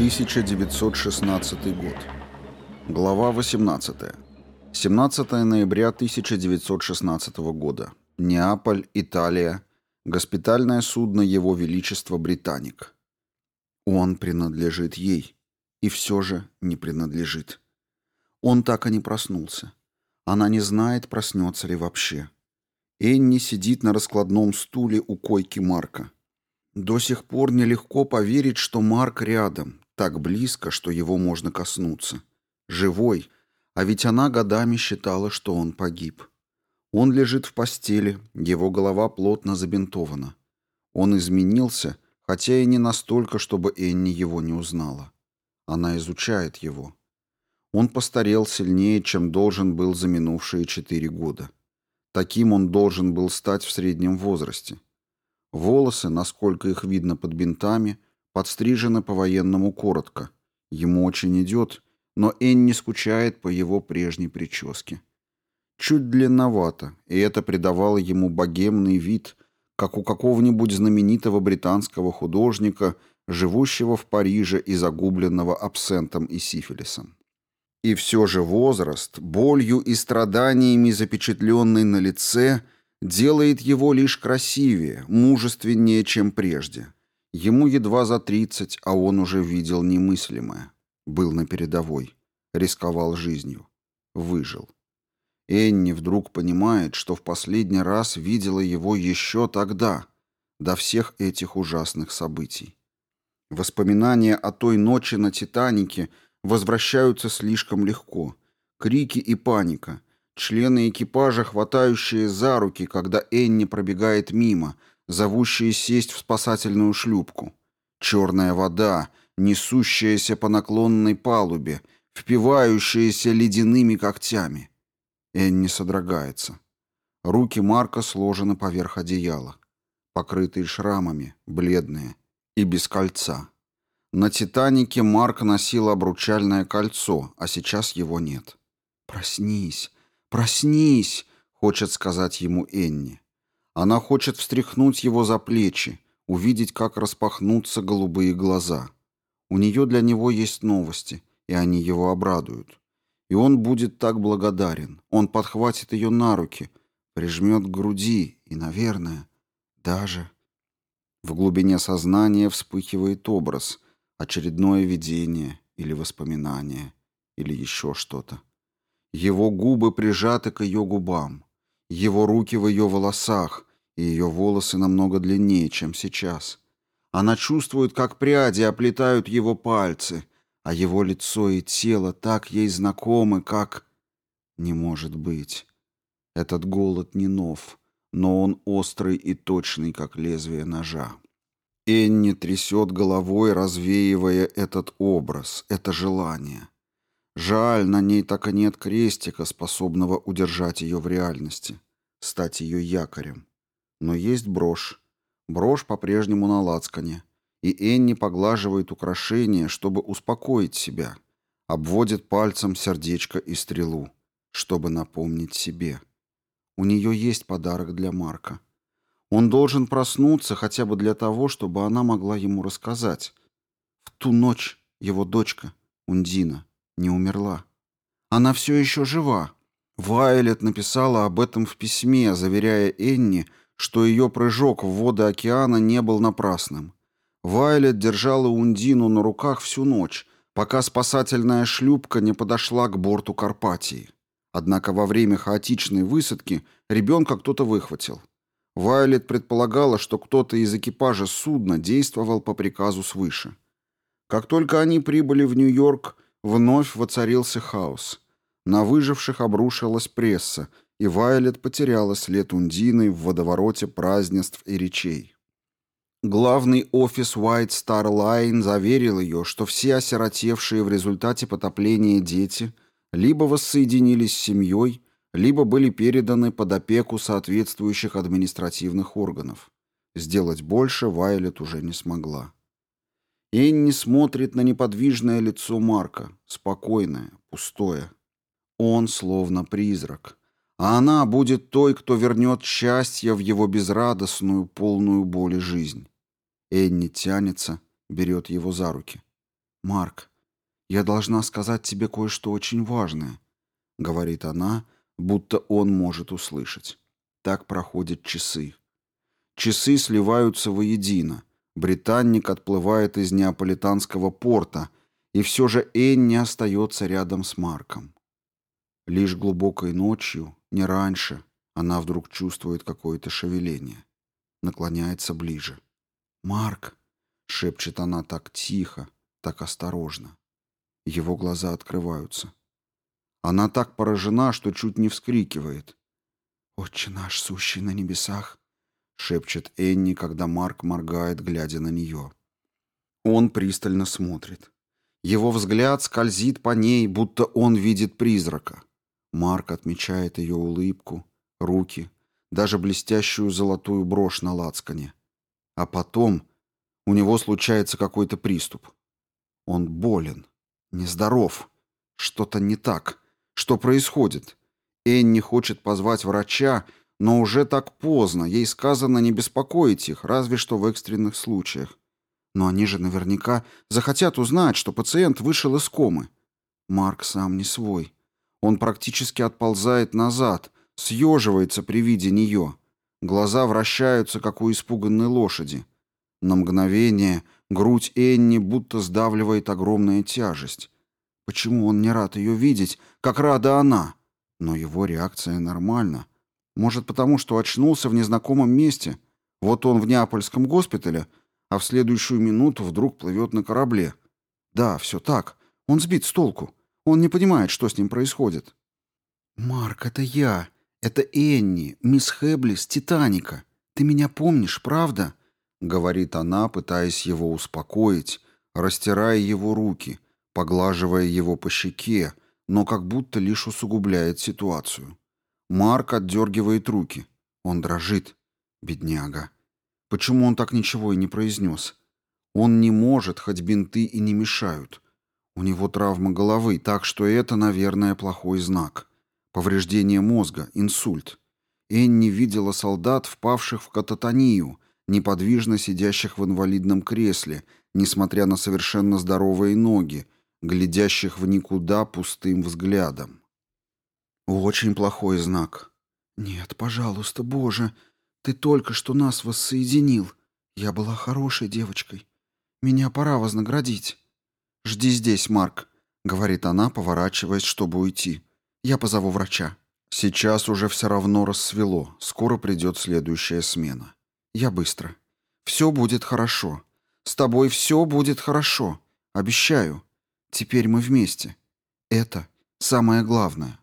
1916 год. Глава 18. 17 ноября 1916 года. Неаполь, Италия. Госпитальное судно Его Величества Британик. Он принадлежит ей. И все же не принадлежит. Он так и не проснулся. Она не знает, проснется ли вообще. Энни сидит на раскладном стуле у койки Марка. До сих пор нелегко поверить, что Марк рядом, так близко, что его можно коснуться. Живой, а ведь она годами считала, что он погиб. Он лежит в постели, его голова плотно забинтована. Он изменился, хотя и не настолько, чтобы Энни его не узнала. Она изучает его. Он постарел сильнее, чем должен был за минувшие четыре года. Таким он должен был стать в среднем возрасте. Волосы, насколько их видно под бинтами, — подстрижено по-военному коротко. Ему очень идет, но Энни скучает по его прежней прическе. Чуть длинновато, и это придавало ему богемный вид, как у какого-нибудь знаменитого британского художника, живущего в Париже и загубленного абсентом и сифилисом. И все же возраст, болью и страданиями запечатленный на лице, делает его лишь красивее, мужественнее, чем прежде – Ему едва за 30, а он уже видел немыслимое. Был на передовой, рисковал жизнью, выжил. Энни вдруг понимает, что в последний раз видела его еще тогда, до всех этих ужасных событий. Воспоминания о той ночи на «Титанике» возвращаются слишком легко. Крики и паника, члены экипажа, хватающие за руки, когда Энни пробегает мимо – зовущие сесть в спасательную шлюпку. Черная вода, несущаяся по наклонной палубе, впивающаяся ледяными когтями. Энни содрогается. Руки Марка сложены поверх одеяла, покрытые шрамами, бледные и без кольца. На «Титанике» Марк носил обручальное кольцо, а сейчас его нет. «Проснись! Проснись!» — хочет сказать ему Энни. Она хочет встряхнуть его за плечи, увидеть, как распахнутся голубые глаза. У нее для него есть новости, и они его обрадуют. И он будет так благодарен. Он подхватит ее на руки, прижмет к груди и, наверное, даже... В глубине сознания вспыхивает образ, очередное видение или воспоминание, или еще что-то. Его губы прижаты к ее губам — его руки в ее волосах, и ее волосы намного длиннее, чем сейчас. Она чувствует, как пряди оплетают его пальцы, а его лицо и тело так ей знакомы, как... Не может быть. Этот голод не нов, но он острый и точный, как лезвие ножа. Энни трясет головой, развеивая этот образ, это желание. Жаль, на ней так и нет крестика, способного удержать ее в реальности, стать ее якорем. Но есть брошь. Брошь по-прежнему на лацкане. И Энни поглаживает украшение, чтобы успокоить себя. Обводит пальцем сердечко и стрелу, чтобы напомнить себе. У нее есть подарок для Марка. Он должен проснуться хотя бы для того, чтобы она могла ему рассказать. В ту ночь его дочка, Ундина, не умерла. Она все еще жива. Вайолет написала об этом в письме, заверяя Энни, что ее прыжок в воды океана не был напрасным. Вайлет держала Ундину на руках всю ночь, пока спасательная шлюпка не подошла к борту Карпатии. Однако во время хаотичной высадки ребенка кто-то выхватил. Вайлет предполагала, что кто-то из экипажа судна действовал по приказу свыше. Как только они прибыли в Нью-Йорк, Вновь воцарился хаос. На выживших обрушилась пресса, и Вайлет потеряла след Ундины в водовороте празднеств и речей. Главный офис White Star Line заверил ее, что все осиротевшие в результате потопления дети либо воссоединились с семьей, либо были переданы под опеку соответствующих административных органов. Сделать больше Вайлет уже не смогла. Энни смотрит на неподвижное лицо Марка, спокойное, пустое. Он словно призрак. А она будет той, кто вернет счастье в его безрадостную, полную боли жизнь. Энни тянется, берет его за руки. «Марк, я должна сказать тебе кое-что очень важное», — говорит она, будто он может услышать. Так проходят часы. Часы сливаются воедино — Британник отплывает из неаполитанского порта, и все же Энн не остается рядом с Марком. Лишь глубокой ночью, не раньше, она вдруг чувствует какое-то шевеление. Наклоняется ближе. «Марк!» — шепчет она так тихо, так осторожно. Его глаза открываются. Она так поражена, что чуть не вскрикивает. «Отче наш, сущий на небесах, шепчет Энни, когда Марк моргает, глядя на нее. Он пристально смотрит. Его взгляд скользит по ней, будто он видит призрака. Марк отмечает ее улыбку, руки, даже блестящую золотую брошь на лацкане. А потом у него случается какой-то приступ. Он болен, нездоров, что-то не так. Что происходит? Энни хочет позвать врача, но уже так поздно, ей сказано не беспокоить их, разве что в экстренных случаях. Но они же наверняка захотят узнать, что пациент вышел из комы. Марк сам не свой. Он практически отползает назад, съеживается при виде нее. Глаза вращаются, как у испуганной лошади. На мгновение грудь Энни будто сдавливает огромная тяжесть. Почему он не рад ее видеть, как рада она? Но его реакция нормальна. Может, потому что очнулся в незнакомом месте. Вот он в Неапольском госпитале, а в следующую минуту вдруг плывет на корабле. Да, все так. Он сбит с толку. Он не понимает, что с ним происходит. «Марк, это я. Это Энни, мисс Хэбли с «Титаника». Ты меня помнишь, правда?» — говорит она, пытаясь его успокоить, растирая его руки, поглаживая его по щеке, но как будто лишь усугубляет ситуацию. Марк отдергивает руки. Он дрожит. Бедняга. Почему он так ничего и не произнес? Он не может, хоть бинты и не мешают. У него травма головы, так что это, наверное, плохой знак. Повреждение мозга, инсульт. Энни видела солдат, впавших в кататонию, неподвижно сидящих в инвалидном кресле, несмотря на совершенно здоровые ноги, глядящих в никуда пустым взглядом. Очень плохой знак. Нет, пожалуйста, Боже, ты только что нас воссоединил. Я была хорошей девочкой. Меня пора вознаградить. Жди здесь, Марк, говорит она, поворачиваясь, чтобы уйти. Я позову врача. Сейчас уже все равно рассвело. Скоро придет следующая смена. Я быстро. Все будет хорошо. С тобой все будет хорошо. Обещаю. Теперь мы вместе. Это самое главное.